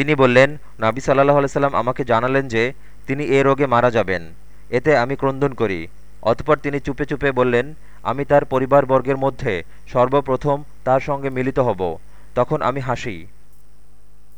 তিনি বললেন, নাবি সাল্লাহ আলাইসাল্লাম আমাকে জানালেন যে তিনি এ রোগে মারা যাবেন। এতে আমি ক্রন্দন করি। অতপর তিনি চুপে চুপে বললেন, আমি তার পরিবারবর্গের মধ্যে সর্বপ্রথম তার সঙ্গে মিলিত হব। তখন আমি হাসি।